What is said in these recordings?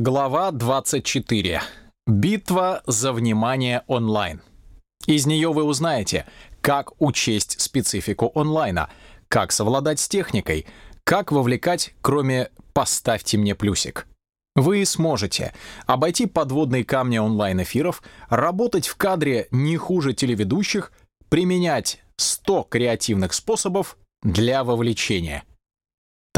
Глава 24. Битва за внимание онлайн. Из нее вы узнаете, как учесть специфику онлайна, как совладать с техникой, как вовлекать, кроме «поставьте мне плюсик». Вы сможете обойти подводные камни онлайн-эфиров, работать в кадре не хуже телеведущих, применять 100 креативных способов для вовлечения.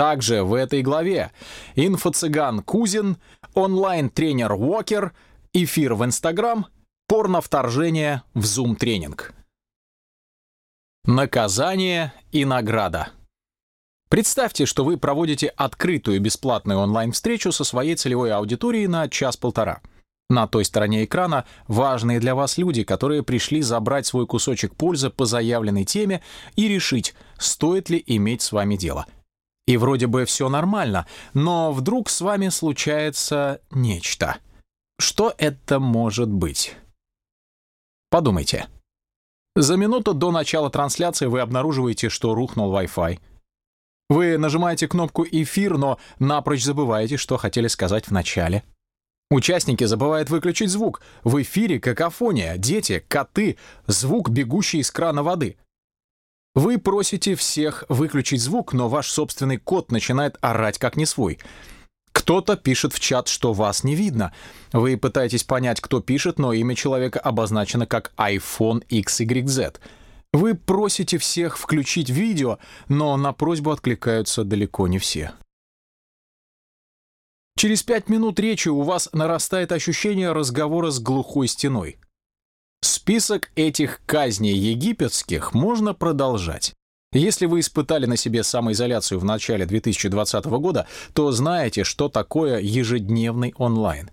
Также в этой главе инфо-цыган Кузин, онлайн-тренер Уокер, эфир в Инстаграм, порно-вторжение в Зум-тренинг. Наказание и награда. Представьте, что вы проводите открытую бесплатную онлайн-встречу со своей целевой аудиторией на час-полтора. На той стороне экрана важные для вас люди, которые пришли забрать свой кусочек пользы по заявленной теме и решить, стоит ли иметь с вами дело — и вроде бы все нормально, но вдруг с вами случается нечто. Что это может быть? Подумайте. За минуту до начала трансляции вы обнаруживаете, что рухнул Wi-Fi. Вы нажимаете кнопку «Эфир», но напрочь забываете, что хотели сказать в начале. Участники забывают выключить звук. В эфире какофония, дети, коты, звук, бегущий из крана воды — вы просите всех выключить звук, но ваш собственный кот начинает орать как не свой. Кто-то пишет в чат, что вас не видно. Вы пытаетесь понять, кто пишет, но имя человека обозначено как iPhone XYZ. Вы просите всех включить видео, но на просьбу откликаются далеко не все. Через пять минут речи у вас нарастает ощущение разговора с глухой стеной. Список этих казней египетских можно продолжать. Если вы испытали на себе самоизоляцию в начале 2020 года, то знаете, что такое ежедневный онлайн.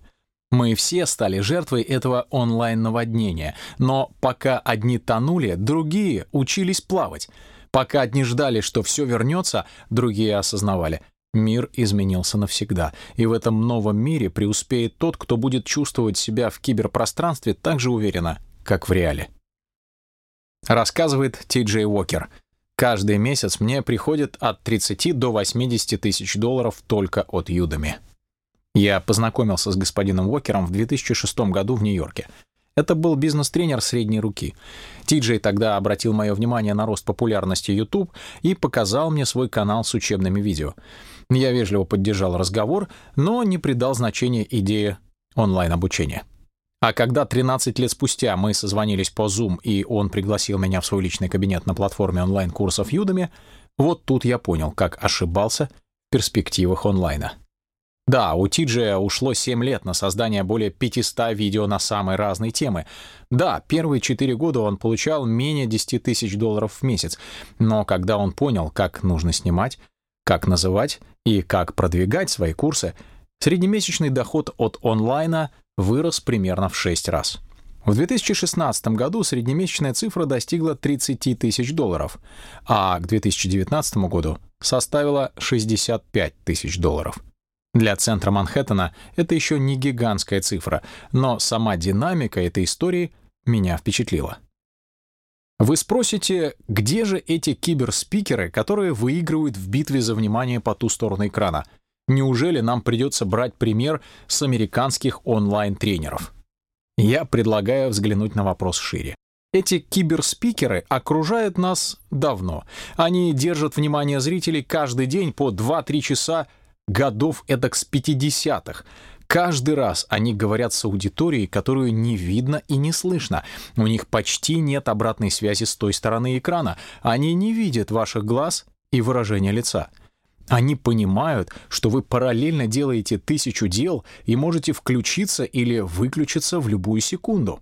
Мы все стали жертвой этого онлайн-наводнения, но пока одни тонули, другие учились плавать. Пока одни ждали, что все вернется, другие осознавали — Мир изменился навсегда, и в этом новом мире преуспеет тот, кто будет чувствовать себя в киберпространстве так же уверенно, как в реале. Рассказывает Ти Джей Уокер. Каждый месяц мне приходит от 30 до 80 тысяч долларов только от Юдами. Я познакомился с господином Уокером в 2006 году в Нью-Йорке. Это был бизнес-тренер средней руки. Ти-Джей тогда обратил мое внимание на рост популярности YouTube и показал мне свой канал с учебными видео. Я вежливо поддержал разговор, но не придал значения идее онлайн-обучения. А когда 13 лет спустя мы созвонились по Zoom, и он пригласил меня в свой личный кабинет на платформе онлайн-курсов Udemy, вот тут я понял, как ошибался в перспективах онлайна. Да, у Тиджия ушло 7 лет на создание более 500 видео на самые разные темы. Да, первые 4 года он получал менее 10 тысяч долларов в месяц, но когда он понял, как нужно снимать, как называть и как продвигать свои курсы, среднемесячный доход от онлайна вырос примерно в 6 раз. В 2016 году среднемесячная цифра достигла 30 тысяч долларов, а к 2019 году составила 65 тысяч долларов. Для центра Манхэттена это еще не гигантская цифра, но сама динамика этой истории меня впечатлила. Вы спросите, где же эти киберспикеры, которые выигрывают в битве за внимание по ту сторону экрана — Неужели нам придется брать пример с американских онлайн-тренеров? Я предлагаю взглянуть на вопрос шире. Эти киберспикеры окружают нас давно. Они держат внимание зрителей каждый день по 2-3 часа годов эдак с 50-х. Каждый раз они говорят с аудиторией, которую не видно и не слышно. У них почти нет обратной связи с той стороны экрана. Они не видят ваших глаз и выражения лица. Они понимают, что вы параллельно делаете тысячу дел и можете включиться или выключиться в любую секунду.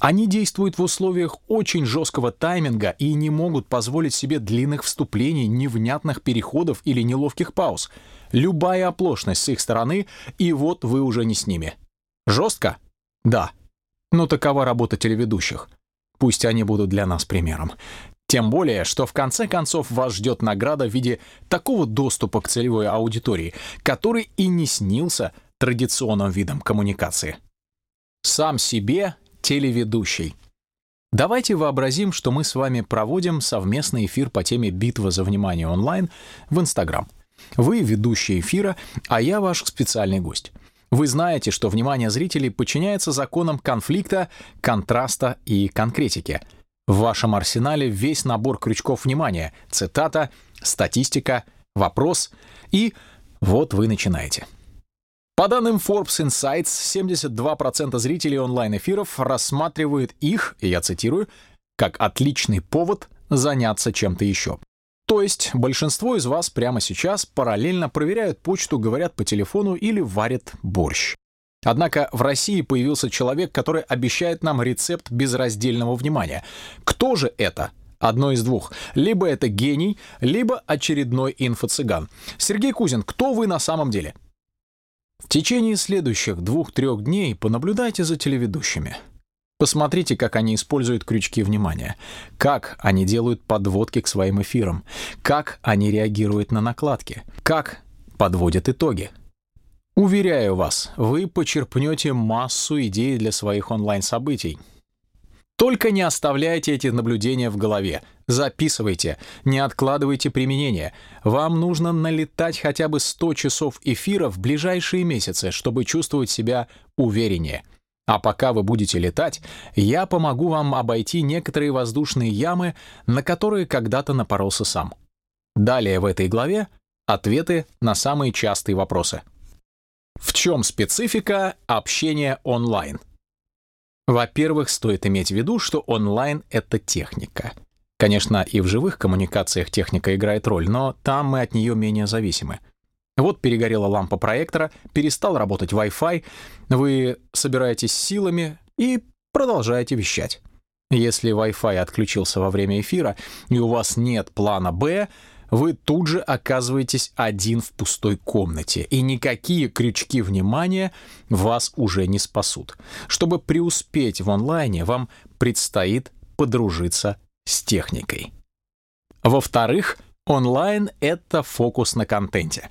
Они действуют в условиях очень жесткого тайминга и не могут позволить себе длинных вступлений, невнятных переходов или неловких пауз. Любая оплошность с их стороны, и вот вы уже не с ними. Жестко? Да. Но такова работа телеведущих. Пусть они будут для нас примером. Тем более, что в конце концов вас ждет награда в виде такого доступа к целевой аудитории, который и не снился традиционным видом коммуникации. Сам себе телеведущий. Давайте вообразим, что мы с вами проводим совместный эфир по теме «Битва за внимание онлайн» в Инстаграм. Вы ведущий эфира, а я ваш специальный гость. Вы знаете, что внимание зрителей подчиняется законам конфликта, контраста и конкретики. В вашем арсенале весь набор крючков внимания, цитата, статистика, вопрос и вот вы начинаете. По данным Forbes Insights, 72% зрителей онлайн-эфиров рассматривают их, я цитирую, как отличный повод заняться чем-то еще. То есть большинство из вас прямо сейчас параллельно проверяют почту, говорят по телефону или варят борщ. Однако в России появился человек, который обещает нам рецепт безраздельного внимания. Кто же это? Одно из двух. Либо это гений, либо очередной инфо-цыган. Сергей Кузин, кто вы на самом деле? В течение следующих двух-трех дней понаблюдайте за телеведущими. Посмотрите, как они используют крючки внимания, как они делают подводки к своим эфирам, как они реагируют на накладки, как подводят итоги. Уверяю вас, вы почерпнете массу идей для своих онлайн-событий. Только не оставляйте эти наблюдения в голове. Записывайте, не откладывайте применение. Вам нужно налетать хотя бы 100 часов эфира в ближайшие месяцы, чтобы чувствовать себя увереннее. А пока вы будете летать, я помогу вам обойти некоторые воздушные ямы, на которые когда-то напоролся сам. Далее в этой главе ответы на самые частые вопросы. В чем специфика общения онлайн? Во-первых, стоит иметь в виду, что онлайн — это техника. Конечно, и в живых коммуникациях техника играет роль, но там мы от нее менее зависимы. Вот перегорела лампа проектора, перестал работать Wi-Fi, вы собираетесь силами и продолжаете вещать. Если Wi-Fi отключился во время эфира, и у вас нет плана «Б», вы тут же оказываетесь один в пустой комнате, и никакие крючки внимания вас уже не спасут. Чтобы преуспеть в онлайне, вам предстоит подружиться с техникой. Во-вторых, онлайн — это фокус на контенте.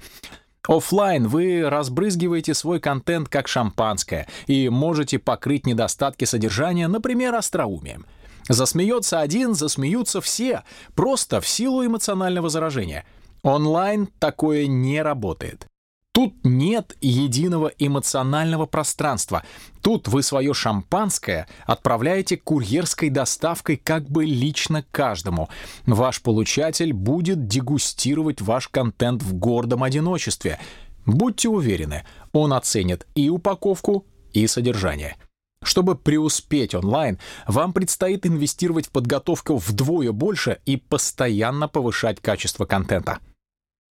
Оффлайн вы разбрызгиваете свой контент как шампанское и можете покрыть недостатки содержания, например, остроумием — Засмеется один, засмеются все, просто в силу эмоционального заражения. Онлайн такое не работает. Тут нет единого эмоционального пространства. Тут вы свое шампанское отправляете курьерской доставкой как бы лично каждому. Ваш получатель будет дегустировать ваш контент в гордом одиночестве. Будьте уверены, он оценит и упаковку, и содержание. Чтобы преуспеть онлайн, вам предстоит инвестировать в подготовку вдвое больше и постоянно повышать качество контента.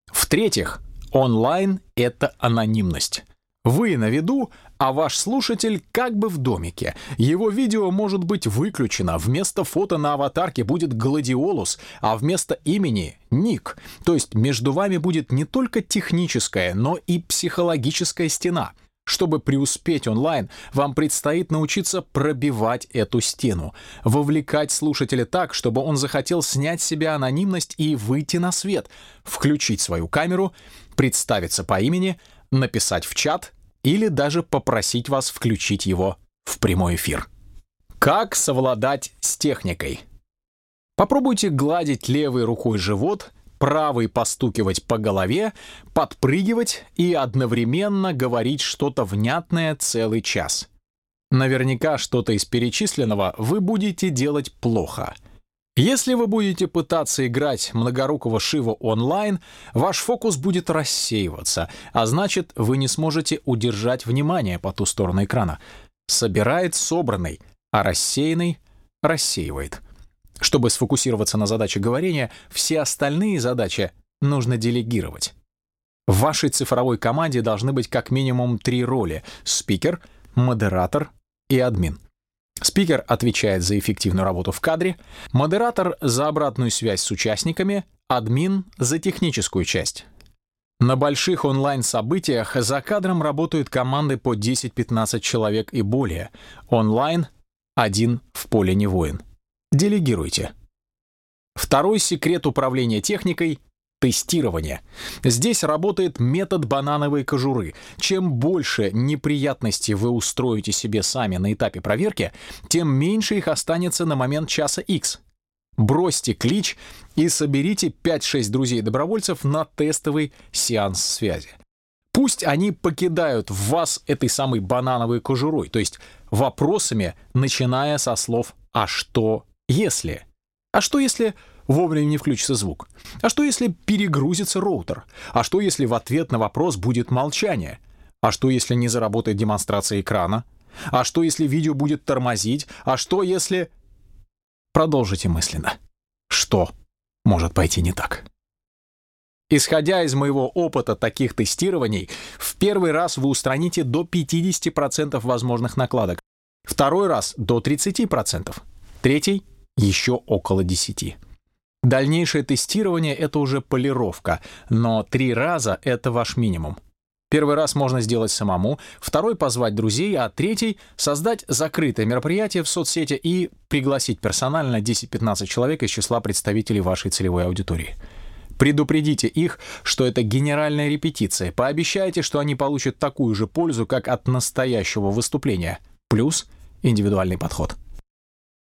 В-третьих, онлайн — это анонимность. Вы на виду, а ваш слушатель как бы в домике. Его видео может быть выключено, вместо фото на аватарке будет гладиолус, а вместо имени — ник. То есть между вами будет не только техническая, но и психологическая стена — чтобы преуспеть онлайн, вам предстоит научиться пробивать эту стену, вовлекать слушателя так, чтобы он захотел снять с себя анонимность и выйти на свет, включить свою камеру, представиться по имени, написать в чат или даже попросить вас включить его в прямой эфир. Как совладать с техникой? Попробуйте гладить левой рукой живот правой постукивать по голове, подпрыгивать и одновременно говорить что-то внятное целый час. Наверняка что-то из перечисленного вы будете делать плохо. Если вы будете пытаться играть многорукого Шива онлайн, ваш фокус будет рассеиваться, а значит, вы не сможете удержать внимание по ту сторону экрана. Собирает собранный, а рассеянный рассеивает. Чтобы сфокусироваться на задаче говорения, все остальные задачи нужно делегировать. В вашей цифровой команде должны быть как минимум три роли — спикер, модератор и админ. Спикер отвечает за эффективную работу в кадре, модератор — за обратную связь с участниками, админ — за техническую часть. На больших онлайн-событиях за кадром работают команды по 10-15 человек и более. Онлайн — один в поле не воин. Делегируйте. Второй секрет управления техникой — тестирование. Здесь работает метод банановой кожуры. Чем больше неприятностей вы устроите себе сами на этапе проверки, тем меньше их останется на момент часа X. Бросьте клич и соберите 5-6 друзей-добровольцев на тестовый сеанс связи. Пусть они покидают вас этой самой банановой кожурой, то есть вопросами, начиная со слов «а что если?». А что если вовремя не включится звук? А что если перегрузится роутер? А что если в ответ на вопрос будет молчание? А что если не заработает демонстрация экрана? А что если видео будет тормозить? А что если... Продолжите мысленно. Что может пойти не так? Исходя из моего опыта таких тестирований, в первый раз вы устраните до 50% возможных накладок, второй раз до 30%, третий — еще около 10%. Дальнейшее тестирование — это уже полировка, но три раза — это ваш минимум. Первый раз можно сделать самому, второй — позвать друзей, а третий — создать закрытое мероприятие в соцсети и пригласить персонально 10-15 человек из числа представителей вашей целевой аудитории — Предупредите их, что это генеральная репетиция. Пообещайте, что они получат такую же пользу, как от настоящего выступления. Плюс индивидуальный подход.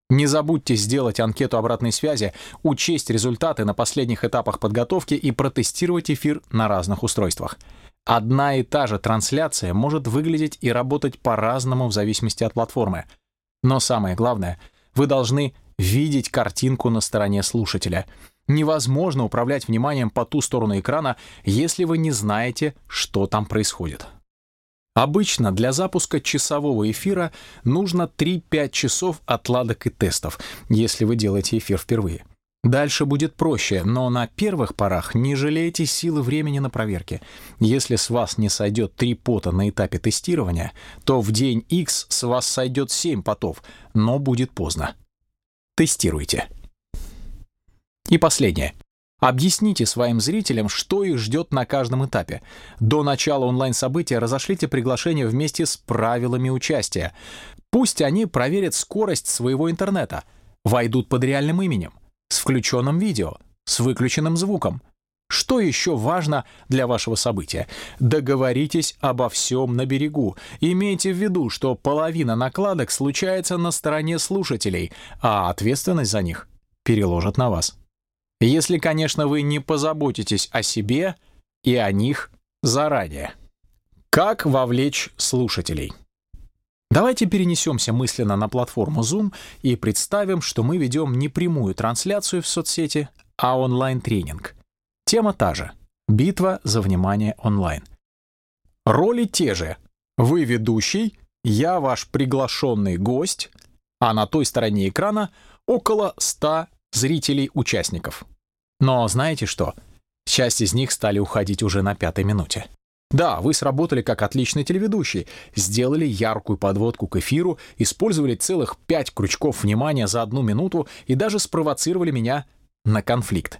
Не забудьте сделать анкету обратной связи, учесть результаты на последних этапах подготовки и протестировать эфир на разных устройствах. Одна и та же трансляция может выглядеть и работать по-разному в зависимости от платформы. Но самое главное, вы должны видеть картинку на стороне слушателя — Невозможно управлять вниманием по ту сторону экрана, если вы не знаете, что там происходит. Обычно для запуска часового эфира нужно 3-5 часов отладок и тестов, если вы делаете эфир впервые. Дальше будет проще, но на первых порах не жалейте силы времени на проверки. Если с вас не сойдет 3 пота на этапе тестирования, то в день X с вас сойдет 7 потов, но будет поздно. Тестируйте. И последнее. Объясните своим зрителям, что их ждет на каждом этапе. До начала онлайн-события разошлите приглашение вместе с правилами участия. Пусть они проверят скорость своего интернета, войдут под реальным именем, с включенным видео, с выключенным звуком. Что еще важно для вашего события? Договоритесь обо всем на берегу. Имейте в виду, что половина накладок случается на стороне слушателей, а ответственность за них переложат на вас. Если, конечно, вы не позаботитесь о себе и о них заранее. Как вовлечь слушателей? Давайте перенесемся мысленно на платформу Zoom и представим, что мы ведем не прямую трансляцию в соцсети, а онлайн-тренинг. Тема та же — битва за внимание онлайн. Роли те же. Вы ведущий, я ваш приглашенный гость, а на той стороне экрана около 100 зрителей-участников. Но знаете что? Часть из них стали уходить уже на пятой минуте. Да, вы сработали как отличный телеведущий, сделали яркую подводку к эфиру, использовали целых пять крючков внимания за одну минуту и даже спровоцировали меня на конфликт.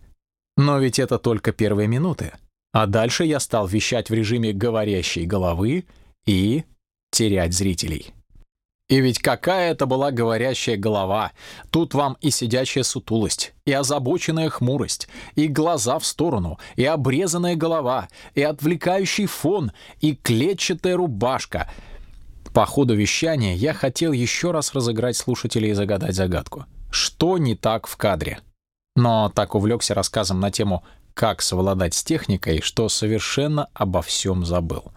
Но ведь это только первые минуты. А дальше я стал вещать в режиме говорящей головы и терять зрителей. И ведь какая это была говорящая голова. Тут вам и сидячая сутулость, и озабоченная хмурость, и глаза в сторону, и обрезанная голова, и отвлекающий фон, и клетчатая рубашка. По ходу вещания я хотел еще раз разыграть слушателей и загадать загадку. Что не так в кадре? Но так увлекся рассказом на тему как совладать с техникой, что совершенно обо всем забыл.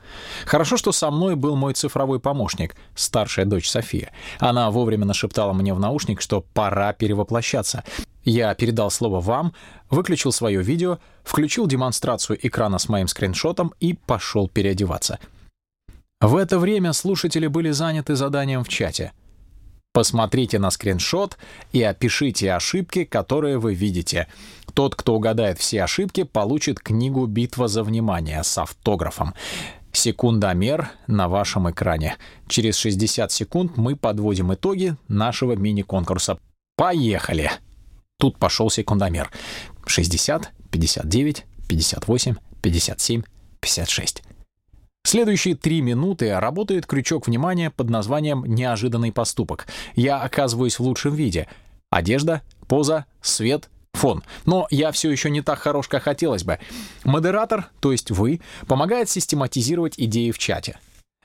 Хорошо, что со мной был мой цифровой помощник, старшая дочь София. Она вовремя нашептала мне в наушник, что пора перевоплощаться. Я передал слово вам, выключил свое видео, включил демонстрацию экрана с моим скриншотом и пошел переодеваться. В это время слушатели были заняты заданием в чате. Посмотрите на скриншот и опишите ошибки, которые вы видите. Тот, кто угадает все ошибки, получит книгу «Битва за внимание» с автографом. Секундомер на вашем экране. Через 60 секунд мы подводим итоги нашего мини-конкурса. Поехали! Тут пошел секундомер. 60, 59, 58, 57, 56. Следующие три минуты работает крючок внимания под названием «Неожиданный поступок». Я оказываюсь в лучшем виде. Одежда, поза, свет, фон. Но я все еще не так хорош, как хотелось бы. Модератор, то есть вы, помогает систематизировать идеи в чате.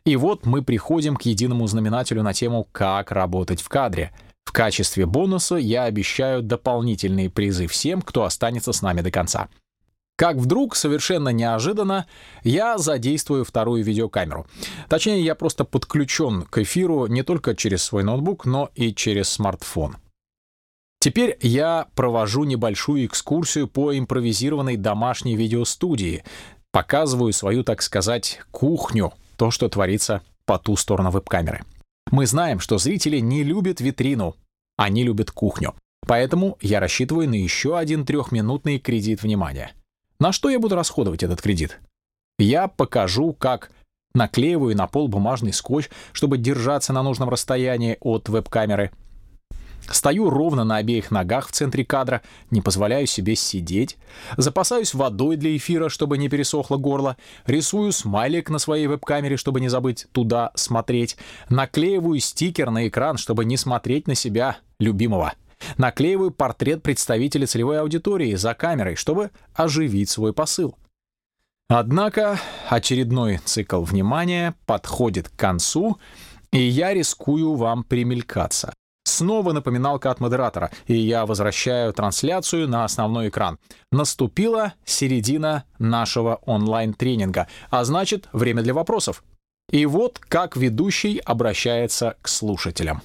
И вот мы приходим к единому знаменателю на тему «Как работать в кадре». В качестве бонуса я обещаю дополнительные призы всем, кто останется с нами до конца. Как вдруг, совершенно неожиданно, я задействую вторую видеокамеру. Точнее, я просто подключен к эфиру не только через свой ноутбук, но и через смартфон. Теперь я провожу небольшую экскурсию по импровизированной домашней видеостудии, показываю свою, так сказать, кухню, то, что творится по ту сторону веб-камеры. Мы знаем, что зрители не любят витрину, они любят кухню. Поэтому я рассчитываю на еще один трехминутный кредит внимания. На что я буду расходовать этот кредит? Я покажу, как наклеиваю на пол бумажный скотч, чтобы держаться на нужном расстоянии от веб-камеры. Стою ровно на обеих ногах в центре кадра, не позволяю себе сидеть, запасаюсь водой для эфира, чтобы не пересохло горло, рисую смайлик на своей веб-камере, чтобы не забыть туда смотреть, наклеиваю стикер на экран, чтобы не смотреть на себя, любимого. Наклеиваю портрет представителя целевой аудитории за камерой, чтобы оживить свой посыл. Однако очередной цикл внимания подходит к концу, и я рискую вам примелькаться. Снова напоминалка от модератора, и я возвращаю трансляцию на основной экран. Наступила середина нашего онлайн-тренинга, а значит, время для вопросов. И вот как ведущий обращается к слушателям.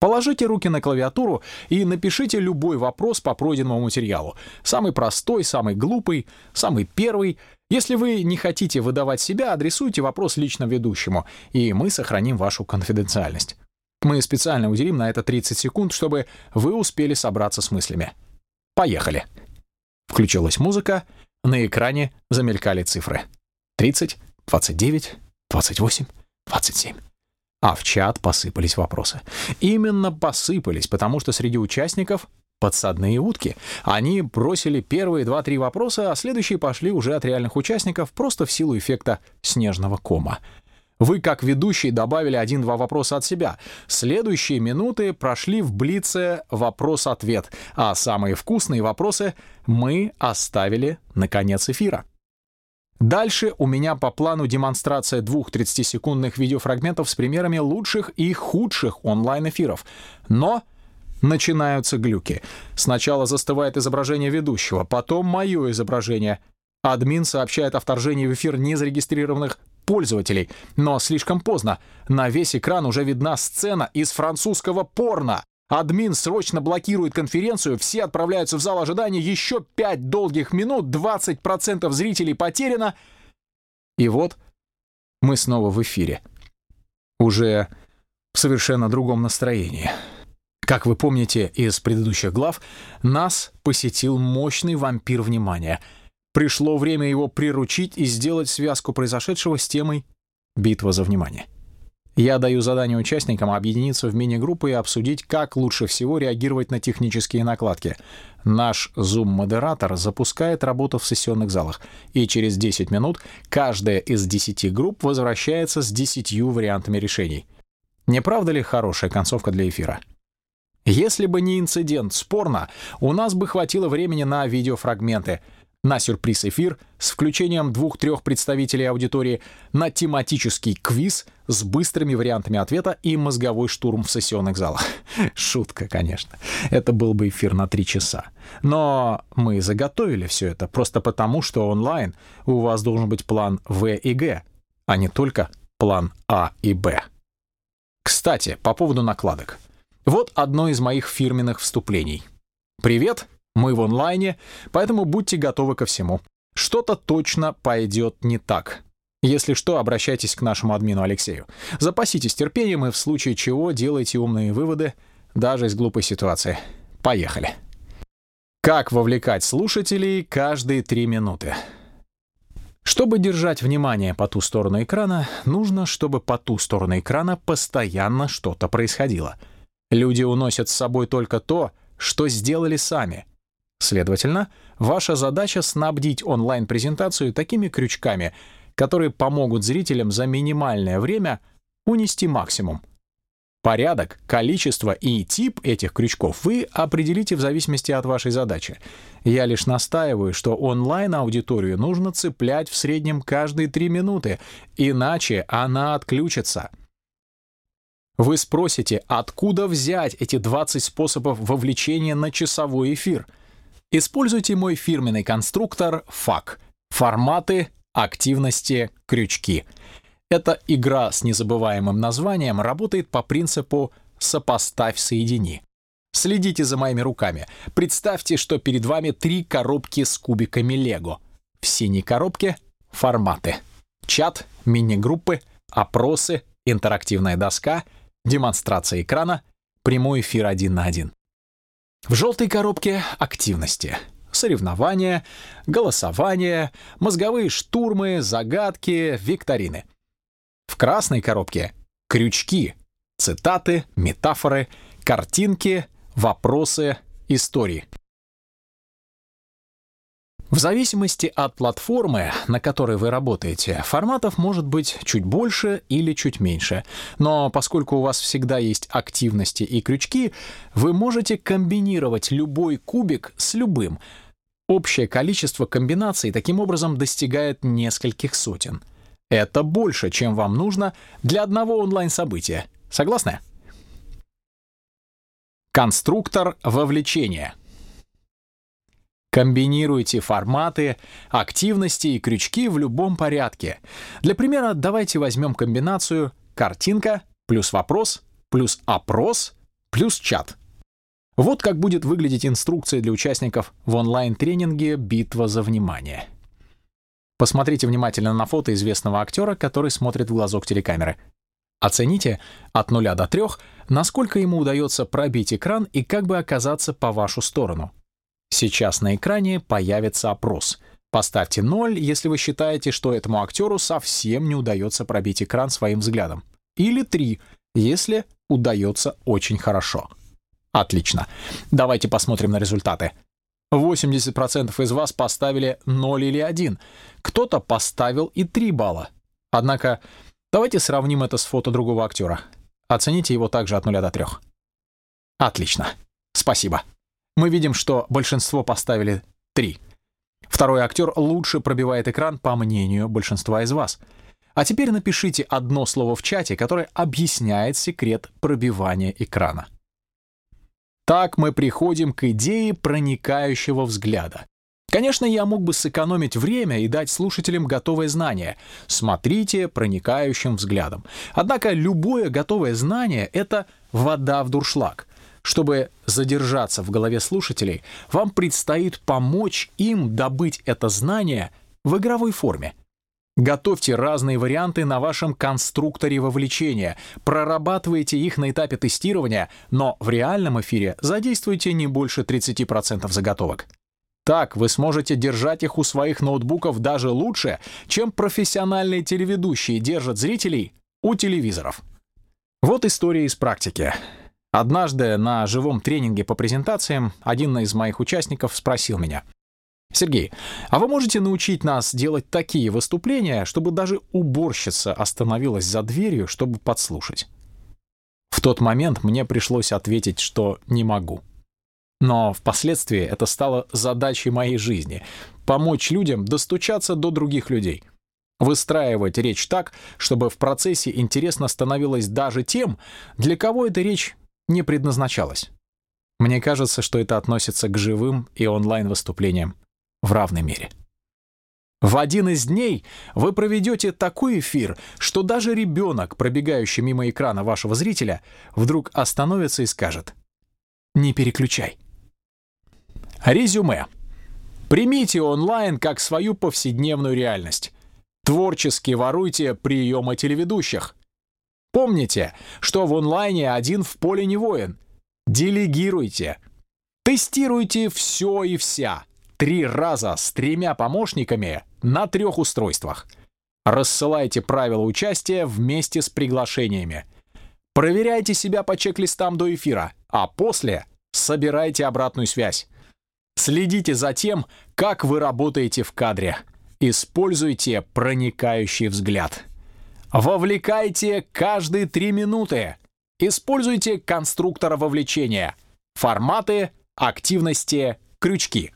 Положите руки на клавиатуру и напишите любой вопрос по пройденному материалу. Самый простой, самый глупый, самый первый. Если вы не хотите выдавать себя, адресуйте вопрос лично ведущему, и мы сохраним вашу конфиденциальность. Мы специально уделим на это 30 секунд, чтобы вы успели собраться с мыслями. Поехали. Включилась музыка, на экране замелькали цифры. 30, 29, 28, 27 а в чат посыпались вопросы. Именно посыпались, потому что среди участников подсадные утки. Они бросили первые два-три вопроса, а следующие пошли уже от реальных участников просто в силу эффекта снежного кома. Вы, как ведущий, добавили один-два вопроса от себя. Следующие минуты прошли в блице вопрос-ответ, а самые вкусные вопросы мы оставили на конец эфира. Дальше у меня по плану демонстрация двух 30-секундных видеофрагментов с примерами лучших и худших онлайн-эфиров. Но начинаются глюки. Сначала застывает изображение ведущего, потом мое изображение. Админ сообщает о вторжении в эфир незарегистрированных пользователей. Но слишком поздно. На весь экран уже видна сцена из французского порно. Админ срочно блокирует конференцию, все отправляются в зал ожидания, еще 5 долгих минут, 20% зрителей потеряно. И вот мы снова в эфире. Уже в совершенно другом настроении. Как вы помните из предыдущих глав, нас посетил мощный вампир внимания. Пришло время его приручить и сделать связку произошедшего с темой «Битва за внимание». Я даю задание участникам объединиться в мини-группы и обсудить, как лучше всего реагировать на технические накладки. Наш Zoom-модератор запускает работу в сессионных залах, и через 10 минут каждая из 10 групп возвращается с 10 вариантами решений. Не правда ли хорошая концовка для эфира? Если бы не инцидент спорно, у нас бы хватило времени на видеофрагменты — на сюрприз-эфир с включением двух-трех представителей аудитории, на тематический квиз с быстрыми вариантами ответа и мозговой штурм в сессионных залах. Шутка, конечно. Это был бы эфир на три часа. Но мы заготовили все это просто потому, что онлайн у вас должен быть план В и Г, а не только план А и Б. Кстати, по поводу накладок. Вот одно из моих фирменных вступлений. «Привет, мы в онлайне, поэтому будьте готовы ко всему. Что-то точно пойдет не так. Если что, обращайтесь к нашему админу Алексею. Запаситесь терпением и в случае чего делайте умные выводы даже из глупой ситуации. Поехали. Как вовлекать слушателей каждые три минуты? Чтобы держать внимание по ту сторону экрана, нужно, чтобы по ту сторону экрана постоянно что-то происходило. Люди уносят с собой только то, что сделали сами. Следовательно, ваша задача снабдить онлайн-презентацию такими крючками, которые помогут зрителям за минимальное время унести максимум. Порядок, количество и тип этих крючков вы определите в зависимости от вашей задачи. Я лишь настаиваю, что онлайн-аудиторию нужно цеплять в среднем каждые 3 минуты, иначе она отключится. Вы спросите, откуда взять эти 20 способов вовлечения на часовой эфир — Используйте мой фирменный конструктор FAQ. Форматы, активности, крючки. Эта игра с незабываемым названием работает по принципу «сопоставь, соедини». Следите за моими руками. Представьте, что перед вами три коробки с кубиками Лего. В синей коробке — форматы. Чат, мини-группы, опросы, интерактивная доска, демонстрация экрана, прямой эфир один на один. В желтой коробке — активности. Соревнования, голосования, мозговые штурмы, загадки, викторины. В красной коробке — крючки, цитаты, метафоры, картинки, вопросы, истории. В зависимости от платформы, на которой вы работаете, форматов может быть чуть больше или чуть меньше. Но поскольку у вас всегда есть активности и крючки, вы можете комбинировать любой кубик с любым. Общее количество комбинаций таким образом достигает нескольких сотен. Это больше, чем вам нужно для одного онлайн-события. Согласны? Конструктор вовлечения — Комбинируйте форматы, активности и крючки в любом порядке. Для примера давайте возьмем комбинацию картинка плюс вопрос плюс опрос плюс чат. Вот как будет выглядеть инструкция для участников в онлайн-тренинге «Битва за внимание». Посмотрите внимательно на фото известного актера, который смотрит в глазок телекамеры. Оцените от 0 до 3, насколько ему удается пробить экран и как бы оказаться по вашу сторону. Сейчас на экране появится опрос. Поставьте 0, если вы считаете, что этому актеру совсем не удается пробить экран своим взглядом. Или 3, если удается очень хорошо. Отлично. Давайте посмотрим на результаты. 80% из вас поставили 0 или 1. Кто-то поставил и 3 балла. Однако давайте сравним это с фото другого актера. Оцените его также от 0 до 3. Отлично. Спасибо мы видим, что большинство поставили 3. Второй актер лучше пробивает экран, по мнению большинства из вас. А теперь напишите одно слово в чате, которое объясняет секрет пробивания экрана. Так мы приходим к идее проникающего взгляда. Конечно, я мог бы сэкономить время и дать слушателям готовое знание. Смотрите проникающим взглядом. Однако любое готовое знание — это вода в дуршлаг. Чтобы задержаться в голове слушателей, вам предстоит помочь им добыть это знание в игровой форме. Готовьте разные варианты на вашем конструкторе вовлечения, прорабатывайте их на этапе тестирования, но в реальном эфире задействуйте не больше 30% заготовок. Так вы сможете держать их у своих ноутбуков даже лучше, чем профессиональные телеведущие держат зрителей у телевизоров. Вот история из практики. Однажды на живом тренинге по презентациям один из моих участников спросил меня, «Сергей, а вы можете научить нас делать такие выступления, чтобы даже уборщица остановилась за дверью, чтобы подслушать?» В тот момент мне пришлось ответить, что не могу. Но впоследствии это стало задачей моей жизни — помочь людям достучаться до других людей — Выстраивать речь так, чтобы в процессе интересно становилось даже тем, для кого эта речь не предназначалась. Мне кажется, что это относится к живым и онлайн-выступлениям в равной мере. В один из дней вы проведете такой эфир, что даже ребенок, пробегающий мимо экрана вашего зрителя, вдруг остановится и скажет «Не переключай». Резюме. Примите онлайн как свою повседневную реальность. Творчески воруйте приемы телеведущих. Помните, что в онлайне один в поле не воин. Делегируйте. Тестируйте все и вся. Три раза с тремя помощниками на трех устройствах. Рассылайте правила участия вместе с приглашениями. Проверяйте себя по чек-листам до эфира, а после собирайте обратную связь. Следите за тем, как вы работаете в кадре. Используйте проникающий взгляд. Вовлекайте каждые три минуты. Используйте конструктора вовлечения. Форматы, активности, крючки.